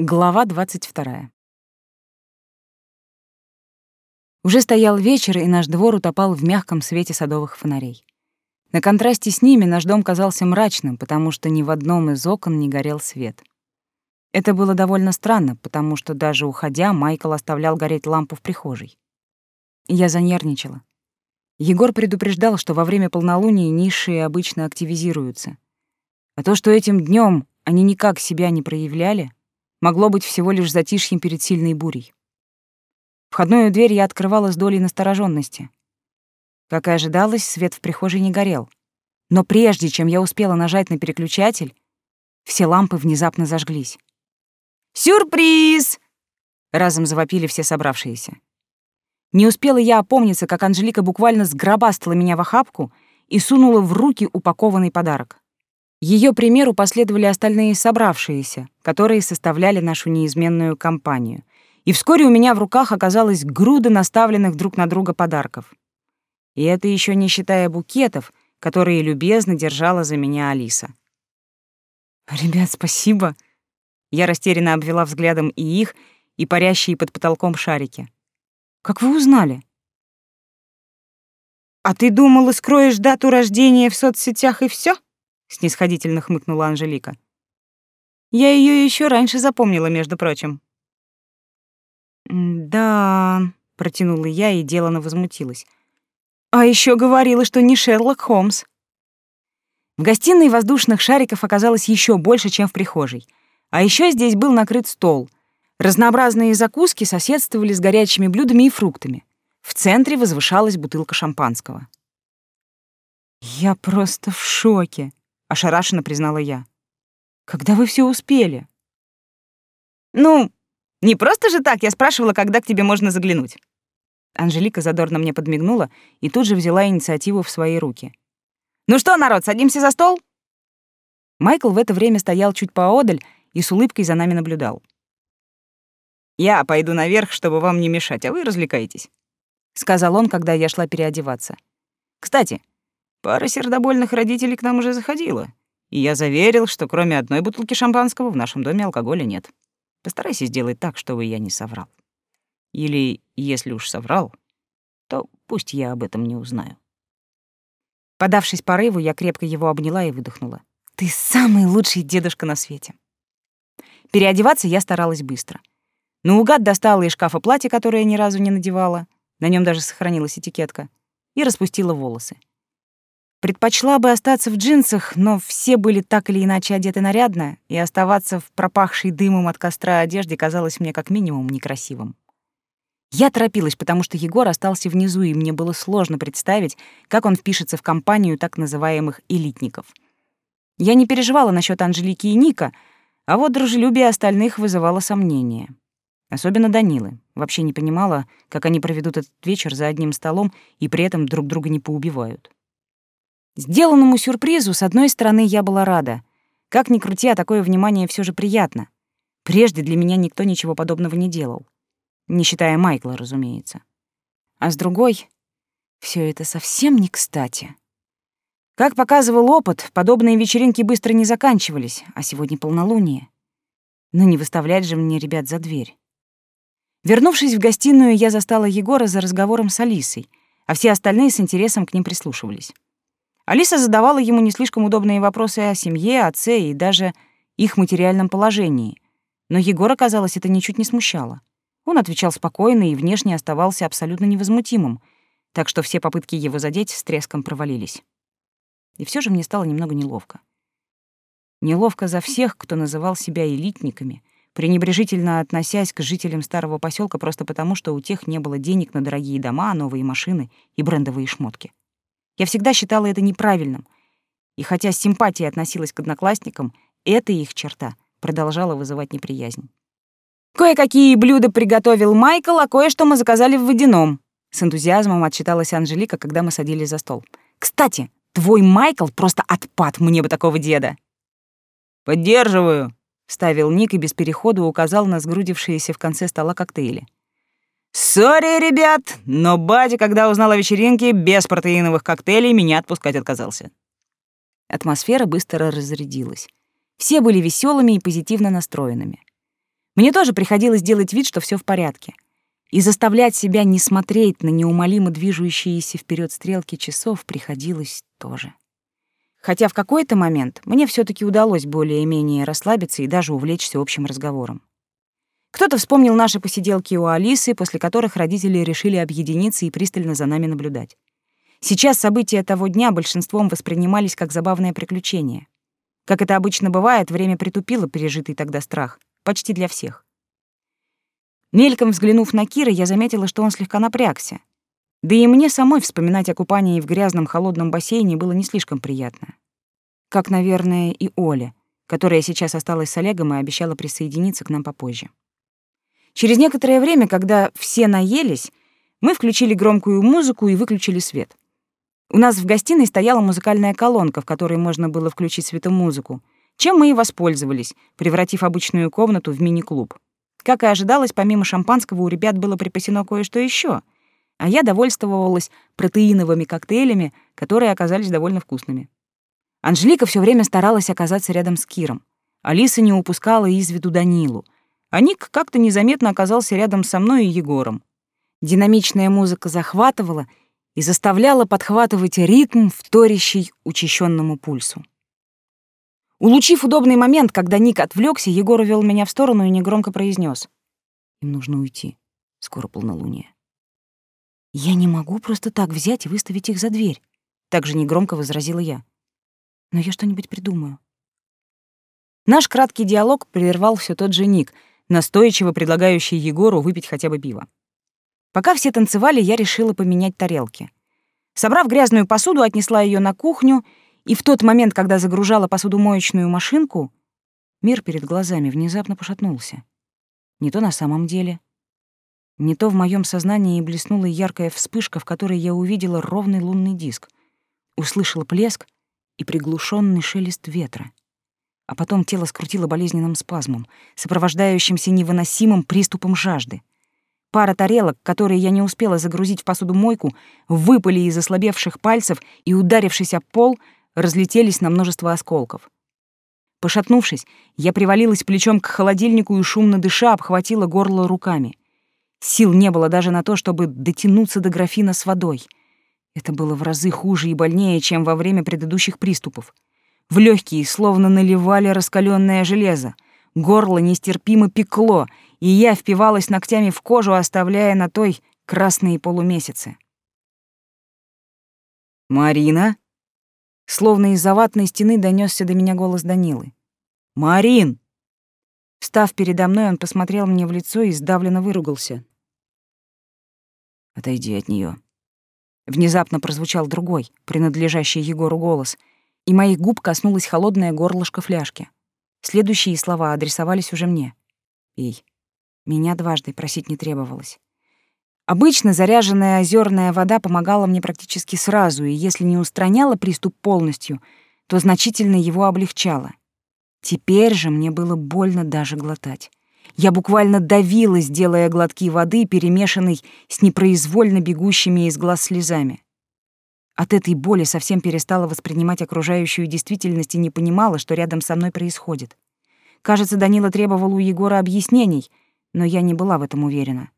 Глава 22. Уже стоял вечер, и наш двор утопал в мягком свете садовых фонарей. На контрасте с ними наш дом казался мрачным, потому что ни в одном из окон не горел свет. Это было довольно странно, потому что даже уходя, Майкл оставлял гореть лампу в прихожей. Я занервничала. Егор предупреждал, что во время полнолуния низшие обычно активизируются. А то, что этим днем они никак себя не проявляли, могло быть всего лишь затишьем перед сильной бурей. Входную дверь я открывала с долей настороженности. Как и ожидалось, свет в прихожей не горел. Но прежде чем я успела нажать на переключатель, все лампы внезапно зажглись. «Сюрприз!» — разом завопили все собравшиеся. Не успела я опомниться, как Анжелика буквально сгробастала меня в охапку и сунула в руки упакованный подарок. Ее примеру последовали остальные собравшиеся, которые составляли нашу неизменную компанию. И вскоре у меня в руках оказалась груда наставленных друг на друга подарков. И это еще не считая букетов, которые любезно держала за меня Алиса. «Ребят, спасибо!» Я растерянно обвела взглядом и их, и парящие под потолком шарики. «Как вы узнали?» «А ты думала, скроешь дату рождения в соцсетях и все? Снисходительно хмыкнула Анжелика. Я ее еще раньше запомнила, между прочим. Да, протянула я и делано возмутилась. А еще говорила, что не Шерлок Холмс. В гостиной воздушных шариков оказалось еще больше, чем в прихожей. А еще здесь был накрыт стол. Разнообразные закуски соседствовали с горячими блюдами и фруктами. В центре возвышалась бутылка шампанского. Я просто в шоке ошарашенно признала я. Когда вы все успели? Ну, не просто же так, я спрашивала, когда к тебе можно заглянуть. Анжелика задорно мне подмигнула и тут же взяла инициативу в свои руки. Ну что, народ, садимся за стол? Майкл в это время стоял чуть поодаль и с улыбкой за нами наблюдал. «Я пойду наверх, чтобы вам не мешать, а вы развлекаетесь», — сказал он, когда я шла переодеваться. «Кстати, Пара сердобольных родителей к нам уже заходила, и я заверил, что кроме одной бутылки шампанского в нашем доме алкоголя нет. Постарайся сделать так, чтобы я не соврал. Или, если уж соврал, то пусть я об этом не узнаю. Подавшись порыву, я крепко его обняла и выдохнула. «Ты самый лучший дедушка на свете!» Переодеваться я старалась быстро. Наугад достала из шкафа платье, которое я ни разу не надевала, на нем даже сохранилась этикетка, и распустила волосы. Предпочла бы остаться в джинсах, но все были так или иначе одеты нарядно, и оставаться в пропахшей дымом от костра одежде казалось мне как минимум некрасивым. Я торопилась, потому что Егор остался внизу, и мне было сложно представить, как он впишется в компанию так называемых элитников. Я не переживала насчет Анжелики и Ника, а вот дружелюбие остальных вызывало сомнения. Особенно Данилы. Вообще не понимала, как они проведут этот вечер за одним столом и при этом друг друга не поубивают. Сделанному сюрпризу, с одной стороны, я была рада. Как ни крути, а такое внимание все же приятно. Прежде для меня никто ничего подобного не делал. Не считая Майкла, разумеется. А с другой, все это совсем не кстати. Как показывал опыт, подобные вечеринки быстро не заканчивались, а сегодня полнолуние. Но не выставлять же мне ребят за дверь. Вернувшись в гостиную, я застала Егора за разговором с Алисой, а все остальные с интересом к ним прислушивались. Алиса задавала ему не слишком удобные вопросы о семье, отце и даже их материальном положении. Но Егора, казалось, это ничуть не смущало. Он отвечал спокойно и внешне оставался абсолютно невозмутимым, так что все попытки его задеть с треском провалились. И все же мне стало немного неловко. Неловко за всех, кто называл себя элитниками, пренебрежительно относясь к жителям старого поселка просто потому, что у тех не было денег на дорогие дома, новые машины и брендовые шмотки. Я всегда считала это неправильным. И хотя с симпатией относилась к одноклассникам, эта их черта продолжала вызывать неприязнь. «Кое-какие блюда приготовил Майкл, а кое-что мы заказали в водяном», — с энтузиазмом отчиталась Анжелика, когда мы садились за стол. «Кстати, твой Майкл просто отпад, мне бы такого деда». «Поддерживаю», — ставил Ник и без перехода указал на сгрудившиеся в конце стола коктейли. «Сори, ребят, но батя, когда узнал о вечеринке, без протеиновых коктейлей меня отпускать отказался». Атмосфера быстро разрядилась. Все были веселыми и позитивно настроенными. Мне тоже приходилось делать вид, что все в порядке. И заставлять себя не смотреть на неумолимо движущиеся вперед стрелки часов приходилось тоже. Хотя в какой-то момент мне все таки удалось более-менее расслабиться и даже увлечься общим разговором. Кто-то вспомнил наши посиделки у Алисы, после которых родители решили объединиться и пристально за нами наблюдать. Сейчас события того дня большинством воспринимались как забавное приключение. Как это обычно бывает, время притупило пережитый тогда страх. Почти для всех. Мельком взглянув на Кира, я заметила, что он слегка напрягся. Да и мне самой вспоминать о купании в грязном холодном бассейне было не слишком приятно. Как, наверное, и Оля, которая сейчас осталась с Олегом и обещала присоединиться к нам попозже. Через некоторое время, когда все наелись, мы включили громкую музыку и выключили свет. У нас в гостиной стояла музыкальная колонка, в которой можно было включить светомузыку, чем мы и воспользовались, превратив обычную комнату в мини-клуб. Как и ожидалось, помимо шампанского у ребят было припасено кое-что еще, а я довольствовалась протеиновыми коктейлями, которые оказались довольно вкусными. Анжелика все время старалась оказаться рядом с Киром. Алиса не упускала из виду Данилу — а Ник как-то незаметно оказался рядом со мной и Егором. Динамичная музыка захватывала и заставляла подхватывать ритм, вторящий учащенному пульсу. Улучив удобный момент, когда Ник отвлекся, Егор увел меня в сторону и негромко произнес: «Им нужно уйти. Скоро полнолуние». «Я не могу просто так взять и выставить их за дверь», — также негромко возразила я. «Но я что-нибудь придумаю». Наш краткий диалог прервал все тот же Ник — настойчиво предлагающий Егору выпить хотя бы пиво. Пока все танцевали, я решила поменять тарелки. Собрав грязную посуду, отнесла ее на кухню, и в тот момент, когда загружала посудомоечную машинку, мир перед глазами внезапно пошатнулся. Не то на самом деле. Не то в моем сознании блеснула яркая вспышка, в которой я увидела ровный лунный диск, услышала плеск и приглушенный шелест ветра а потом тело скрутило болезненным спазмом, сопровождающимся невыносимым приступом жажды. Пара тарелок, которые я не успела загрузить в посудомойку, выпали из ослабевших пальцев и, ударившись о пол, разлетелись на множество осколков. Пошатнувшись, я привалилась плечом к холодильнику и, шумно дыша, обхватила горло руками. Сил не было даже на то, чтобы дотянуться до графина с водой. Это было в разы хуже и больнее, чем во время предыдущих приступов. В легкие словно наливали раскаленное железо. Горло нестерпимо пекло, и я впивалась ногтями в кожу, оставляя на той красные полумесяцы. «Марина?» Словно из-за ватной стены донесся до меня голос Данилы. «Марин!» Встав передо мной, он посмотрел мне в лицо и сдавленно выругался. «Отойди от нее. Внезапно прозвучал другой, принадлежащий Егору голос, и моих губ коснулось холодное горлышко фляжки. Следующие слова адресовались уже мне. «Пей». Меня дважды просить не требовалось. Обычно заряженная озерная вода помогала мне практически сразу, и если не устраняла приступ полностью, то значительно его облегчала. Теперь же мне было больно даже глотать. Я буквально давилась, делая глотки воды, перемешанной с непроизвольно бегущими из глаз слезами. От этой боли совсем перестала воспринимать окружающую действительность и не понимала, что рядом со мной происходит. Кажется, Данила требовал у Егора объяснений, но я не была в этом уверена.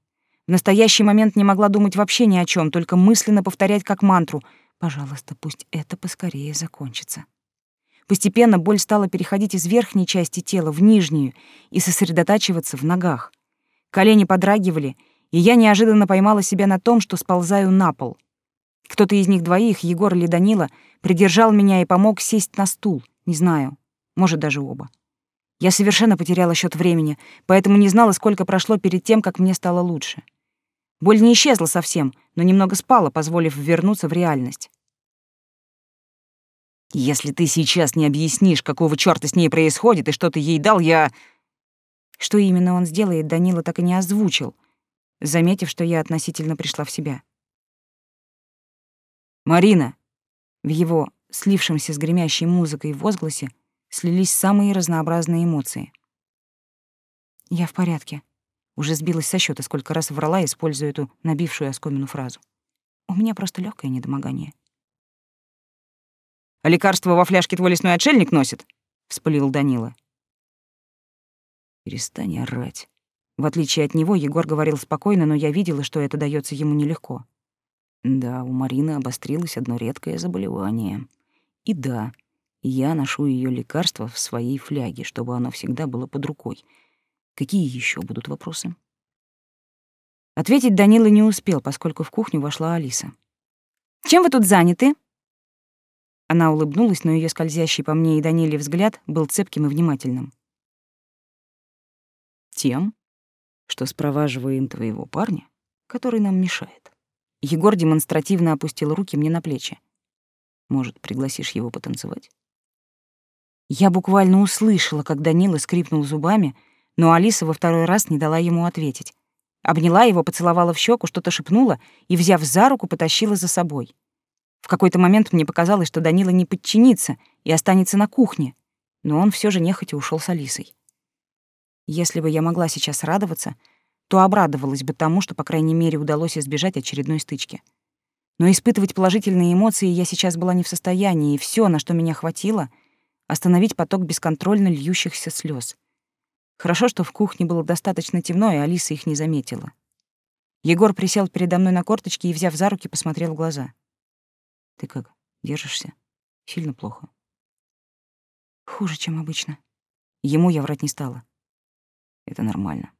В настоящий момент не могла думать вообще ни о чем, только мысленно повторять как мантру «Пожалуйста, пусть это поскорее закончится». Постепенно боль стала переходить из верхней части тела в нижнюю и сосредотачиваться в ногах. Колени подрагивали, и я неожиданно поймала себя на том, что сползаю на пол — кто-то из них двоих, Егор или Данила, придержал меня и помог сесть на стул. Не знаю. Может, даже оба. Я совершенно потеряла счет времени, поэтому не знала, сколько прошло перед тем, как мне стало лучше. Боль не исчезла совсем, но немного спала, позволив вернуться в реальность. «Если ты сейчас не объяснишь, какого чёрта с ней происходит и что ты ей дал, я...» Что именно он сделает, Данила так и не озвучил, заметив, что я относительно пришла в себя. «Марина!» В его, слившемся с гремящей музыкой возгласе, слились самые разнообразные эмоции. «Я в порядке». Уже сбилась со счета, сколько раз врала, используя эту набившую оскомину фразу. «У меня просто легкое недомогание». «А лекарство во фляжке твой лесной отшельник носит?» — вспылил Данила. Перестань орать. В отличие от него, Егор говорил спокойно, но я видела, что это дается ему нелегко. Да, у Марины обострилось одно редкое заболевание. И да, я ношу ее лекарство в своей фляге, чтобы оно всегда было под рукой. Какие еще будут вопросы? Ответить Данила не успел, поскольку в кухню вошла Алиса. «Чем вы тут заняты?» Она улыбнулась, но ее скользящий по мне и Даниле взгляд был цепким и внимательным. «Тем, что спроваживаем твоего парня, который нам мешает». Егор демонстративно опустил руки мне на плечи. «Может, пригласишь его потанцевать?» Я буквально услышала, как Данила скрипнул зубами, но Алиса во второй раз не дала ему ответить. Обняла его, поцеловала в щеку, что-то шепнула и, взяв за руку, потащила за собой. В какой-то момент мне показалось, что Данила не подчинится и останется на кухне, но он все же нехотя ушел с Алисой. Если бы я могла сейчас радоваться, то обрадовалась бы тому, что, по крайней мере, удалось избежать очередной стычки. Но испытывать положительные эмоции я сейчас была не в состоянии, и все, на что меня хватило — остановить поток бесконтрольно льющихся слез. Хорошо, что в кухне было достаточно темно, и Алиса их не заметила. Егор присел передо мной на корточки и, взяв за руки, посмотрел в глаза. «Ты как, держишься? Сильно плохо?» «Хуже, чем обычно». Ему я врать не стала. «Это нормально».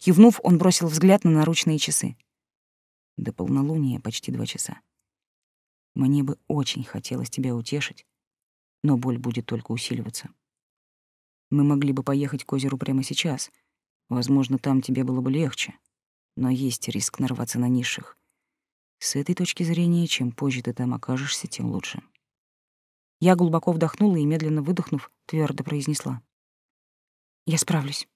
Кивнув, он бросил взгляд на наручные часы. До полнолуния почти два часа. Мне бы очень хотелось тебя утешить, но боль будет только усиливаться. Мы могли бы поехать к озеру прямо сейчас. Возможно, там тебе было бы легче. Но есть риск нарваться на низших. С этой точки зрения, чем позже ты там окажешься, тем лучше. Я глубоко вдохнула и, медленно выдохнув, твердо произнесла. «Я справлюсь».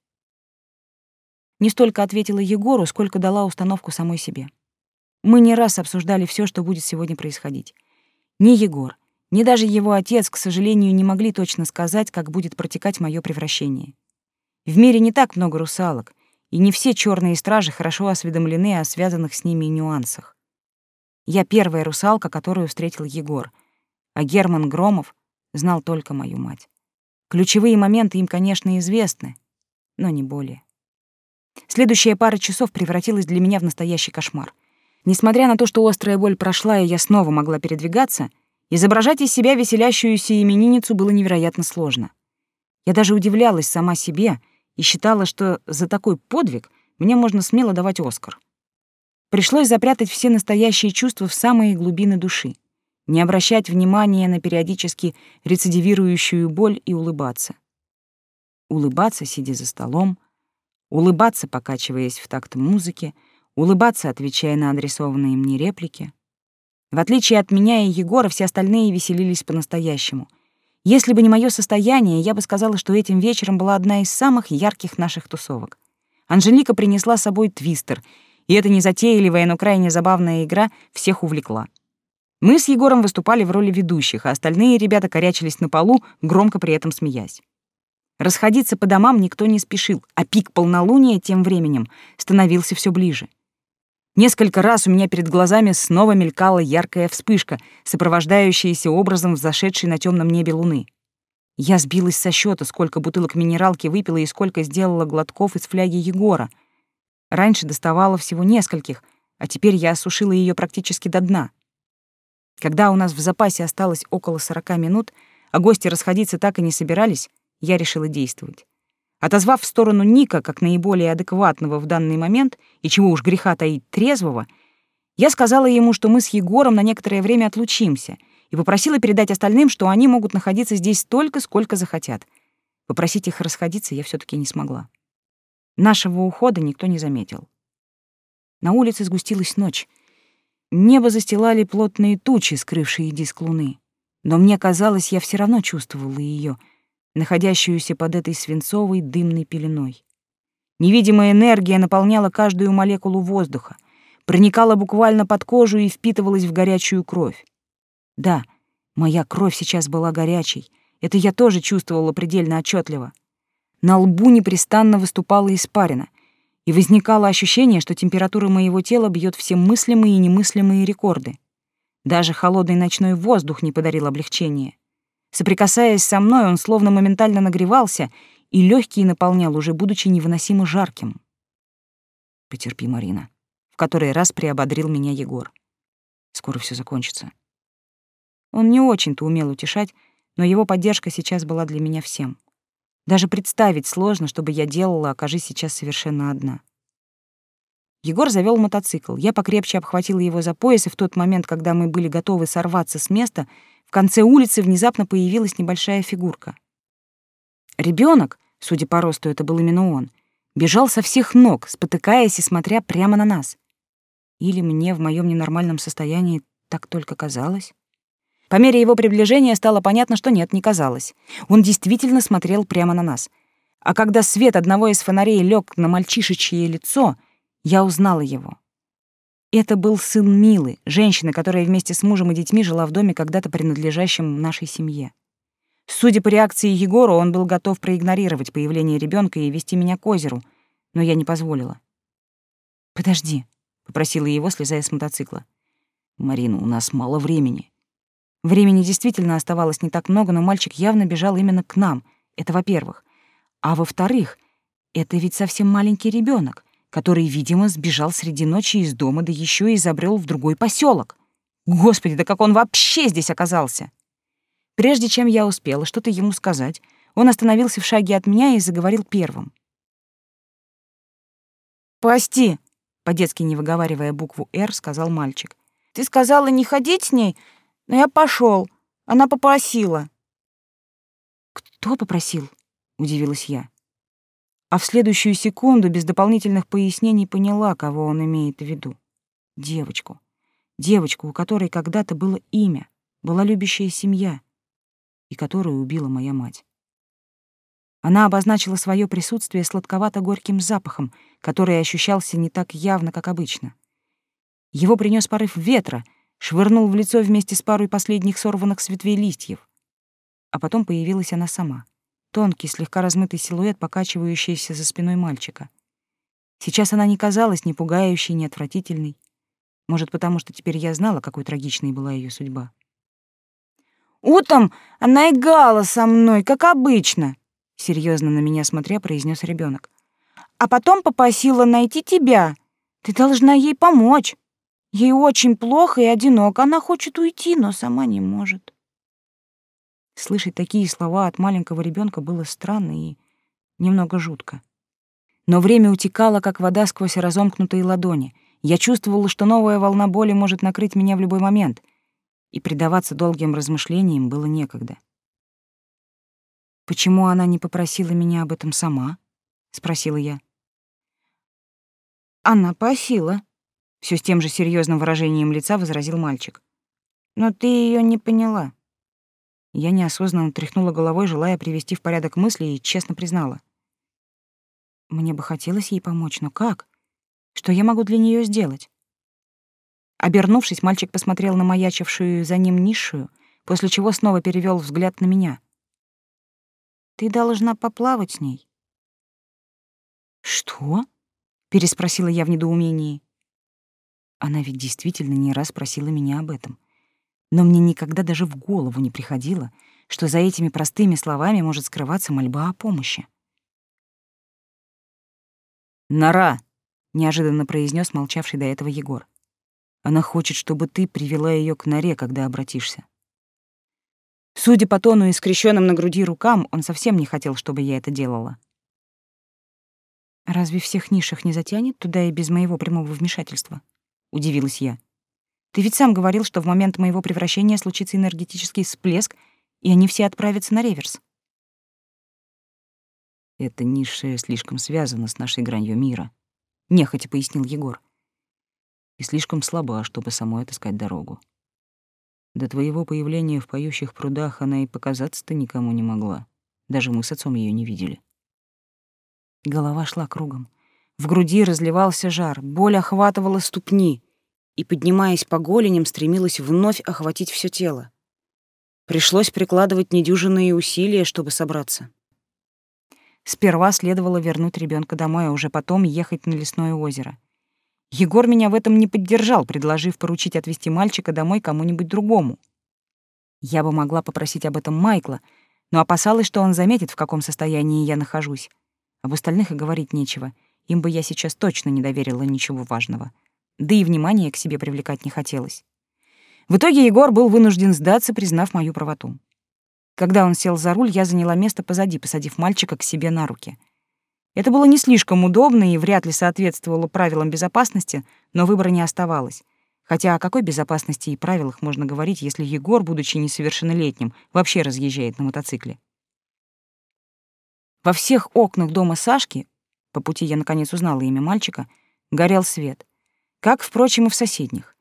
Не столько ответила Егору, сколько дала установку самой себе. Мы не раз обсуждали все, что будет сегодня происходить. Ни Егор, ни даже его отец, к сожалению, не могли точно сказать, как будет протекать мое превращение. В мире не так много русалок, и не все черные стражи хорошо осведомлены о связанных с ними нюансах. Я первая русалка, которую встретил Егор, а Герман Громов знал только мою мать. Ключевые моменты им, конечно, известны, но не более. Следующая пара часов превратилась для меня в настоящий кошмар. Несмотря на то, что острая боль прошла, и я снова могла передвигаться — Изображать из себя веселящуюся именинницу было невероятно сложно. Я даже удивлялась сама себе и считала, что за такой подвиг мне можно смело давать Оскар. Пришлось запрятать все настоящие чувства в самые глубины души, не обращать внимания на периодически рецидивирующую боль и улыбаться. Улыбаться, сидя за столом, улыбаться, покачиваясь в такт музыки, улыбаться, отвечая на адресованные мне реплики — в отличие от меня и Егора, все остальные веселились по-настоящему. Если бы не мое состояние, я бы сказала, что этим вечером была одна из самых ярких наших тусовок. Анжелика принесла с собой твистер, и эта незатейливая, но крайне забавная игра всех увлекла. Мы с Егором выступали в роли ведущих, а остальные ребята корячились на полу, громко при этом смеясь. Расходиться по домам никто не спешил, а пик полнолуния тем временем становился все ближе. Несколько раз у меня перед глазами снова мелькала яркая вспышка, сопровождающаяся образом взошедшей на темном небе луны. Я сбилась со счета, сколько бутылок минералки выпила и сколько сделала глотков из фляги Егора. Раньше доставала всего нескольких, а теперь я осушила ее практически до дна. Когда у нас в запасе осталось около сорока минут, а гости расходиться так и не собирались, я решила действовать. Отозвав в сторону Ника как наиболее адекватного в данный момент, и чего уж греха таить трезвого, я сказала ему, что мы с Егором на некоторое время отлучимся, и попросила передать остальным, что они могут находиться здесь столько, сколько захотят. Попросить их расходиться я все таки не смогла. Нашего ухода никто не заметил. На улице сгустилась ночь. Небо застилали плотные тучи, скрывшие диск луны. Но мне казалось, я все равно чувствовала ее — находящуюся под этой свинцовой дымной пеленой. Невидимая энергия наполняла каждую молекулу воздуха, проникала буквально под кожу и впитывалась в горячую кровь. Да, моя кровь сейчас была горячей, это я тоже чувствовала предельно отчетливо. На лбу непрестанно выступала испарина, и возникало ощущение, что температура моего тела бьет все мыслимые и немыслимые рекорды. Даже холодный ночной воздух не подарил облегчения. Соприкасаясь со мной, он словно моментально нагревался, и легкие наполнял, уже будучи невыносимо жарким. «Потерпи, Марина», — в который раз приободрил меня Егор. «Скоро все закончится». Он не очень-то умел утешать, но его поддержка сейчас была для меня всем. Даже представить сложно, чтобы я делала, окажись сейчас совершенно одна. Егор завел мотоцикл. Я покрепче обхватила его за пояс, и в тот момент, когда мы были готовы сорваться с места, в конце улицы внезапно появилась небольшая фигурка. Ребенок, судя по росту, это был именно он, бежал со всех ног, спотыкаясь и смотря прямо на нас. Или мне в моем ненормальном состоянии так только казалось? По мере его приближения стало понятно, что нет, не казалось. Он действительно смотрел прямо на нас. А когда свет одного из фонарей лег на мальчишечье лицо — я узнала его. Это был сын Милы, женщины, которая вместе с мужем и детьми жила в доме, когда-то принадлежащем нашей семье. Судя по реакции Егора, он был готов проигнорировать появление ребенка и вести меня к озеру, но я не позволила. «Подожди», — попросила его, слезая с мотоцикла. «Марина, у нас мало времени». Времени действительно оставалось не так много, но мальчик явно бежал именно к нам. Это во-первых. А во-вторых, это ведь совсем маленький ребенок который, видимо, сбежал среди ночи из дома, да еще и забрел в другой поселок. Господи, да как он вообще здесь оказался? Прежде чем я успела что-то ему сказать, он остановился в шаге от меня и заговорил первым. «Пасти!» — по-детски не выговаривая букву «Р», сказал мальчик. «Ты сказала не ходить с ней, но я пошел. Она попросила». «Кто попросил?» — удивилась я а в следующую секунду без дополнительных пояснений поняла, кого он имеет в виду. Девочку. Девочку, у которой когда-то было имя, была любящая семья, и которую убила моя мать. Она обозначила свое присутствие сладковато-горьким запахом, который ощущался не так явно, как обычно. Его принес порыв ветра, швырнул в лицо вместе с парой последних сорванных с ветвей листьев. А потом появилась она сама тонкий, слегка размытый силуэт, покачивающийся за спиной мальчика. Сейчас она не казалась ни пугающей, ни отвратительной. Может, потому что теперь я знала, какой трагичной была ее судьба. «Утром она играла со мной, как обычно», — серьезно на меня смотря произнес ребенок. «А потом попросила найти тебя. Ты должна ей помочь. Ей очень плохо и одиноко. Она хочет уйти, но сама не может». Слышать такие слова от маленького ребенка было странно и немного жутко. Но время утекало, как вода сквозь разомкнутые ладони. Я чувствовала, что новая волна боли может накрыть меня в любой момент, и предаваться долгим размышлениям было некогда. «Почему она не попросила меня об этом сама?» — спросила я. «Она просила», — все с тем же серьезным выражением лица возразил мальчик. «Но ты ее не поняла. Я неосознанно тряхнула головой, желая привести в порядок мысли, и честно признала. Мне бы хотелось ей помочь, но как? Что я могу для нее сделать? Обернувшись, мальчик посмотрел на маячившую за ним низшую, после чего снова перевел взгляд на меня. «Ты должна поплавать с ней». «Что?» — переспросила я в недоумении. Она ведь действительно не раз просила меня об этом но мне никогда даже в голову не приходило, что за этими простыми словами может скрываться мольба о помощи. «Нора!» — неожиданно произнес молчавший до этого Егор. «Она хочет, чтобы ты привела ее к норе, когда обратишься». Судя по тону и скрещенным на груди рукам, он совсем не хотел, чтобы я это делала. «Разве всех низших не затянет туда и без моего прямого вмешательства?» — удивилась я. Ты ведь сам говорил, что в момент моего превращения случится энергетический всплеск, и они все отправятся на реверс. Это низшее слишком связано с нашей гранью мира, нехотя пояснил Егор. И слишком слаба, чтобы самой отыскать дорогу. До твоего появления в поющих прудах она и показаться-то никому не могла. Даже мы с отцом ее не видели. Голова шла кругом. В груди разливался жар, боль охватывала ступни и, поднимаясь по голеням, стремилась вновь охватить все тело. Пришлось прикладывать недюжинные усилия, чтобы собраться. Сперва следовало вернуть ребенка домой, а уже потом ехать на лесное озеро. Егор меня в этом не поддержал, предложив поручить отвезти мальчика домой кому-нибудь другому. Я бы могла попросить об этом Майкла, но опасалась, что он заметит, в каком состоянии я нахожусь. Об остальных и говорить нечего. Им бы я сейчас точно не доверила ничего важного. Да и внимания к себе привлекать не хотелось. В итоге Егор был вынужден сдаться, признав мою правоту. Когда он сел за руль, я заняла место позади, посадив мальчика к себе на руки. Это было не слишком удобно и вряд ли соответствовало правилам безопасности, но выбора не оставалось. Хотя о какой безопасности и правилах можно говорить, если Егор, будучи несовершеннолетним, вообще разъезжает на мотоцикле? Во всех окнах дома Сашки, по пути я наконец узнала имя мальчика, горел свет. Как, впрочем, и в соседних.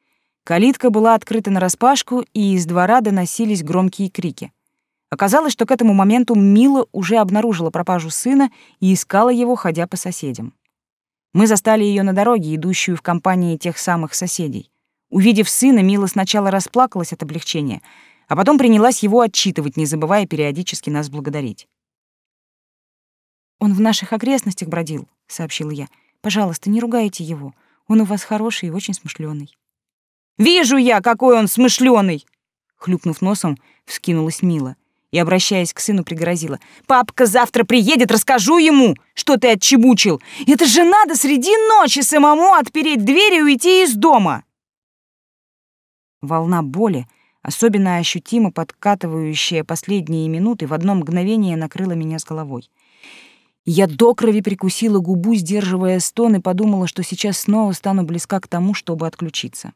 Калитка была открыта нараспашку, и из двора доносились громкие крики — Оказалось, что к этому моменту Мила уже обнаружила пропажу сына и искала его, ходя по соседям. Мы застали ее на дороге, идущую в компании тех самых соседей. Увидев сына, Мила сначала расплакалась от облегчения, а потом принялась его отчитывать, не забывая периодически нас благодарить. «Он в наших окрестностях бродил», — сообщила я. «Пожалуйста, не ругайте его. Он у вас хороший и очень смышленый». «Вижу я, какой он смышленый!» Хлюпнув носом, вскинулась Мила и, обращаясь к сыну, пригрозила. «Папка завтра приедет, расскажу ему, что ты отчебучил. Это же надо среди ночи самому отпереть дверь и уйти из дома!» Волна боли, особенно ощутимо подкатывающая последние минуты, в одно мгновение накрыла меня с головой. Я до крови прикусила губу, сдерживая стон, и подумала, что сейчас снова стану близка к тому, чтобы отключиться.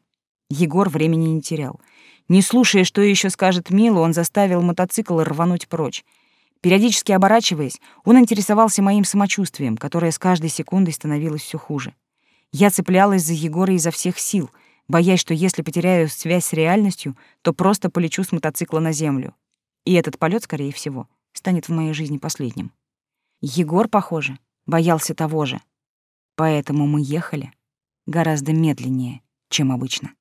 Егор времени не терял — не слушая, что еще скажет Мила, он заставил мотоцикл рвануть прочь. Периодически оборачиваясь, он интересовался моим самочувствием, которое с каждой секундой становилось все хуже. Я цеплялась за Егора изо всех сил, боясь, что если потеряю связь с реальностью, то просто полечу с мотоцикла на землю. И этот полет, скорее всего, станет в моей жизни последним. Егор, похоже, боялся того же. Поэтому мы ехали гораздо медленнее, чем обычно.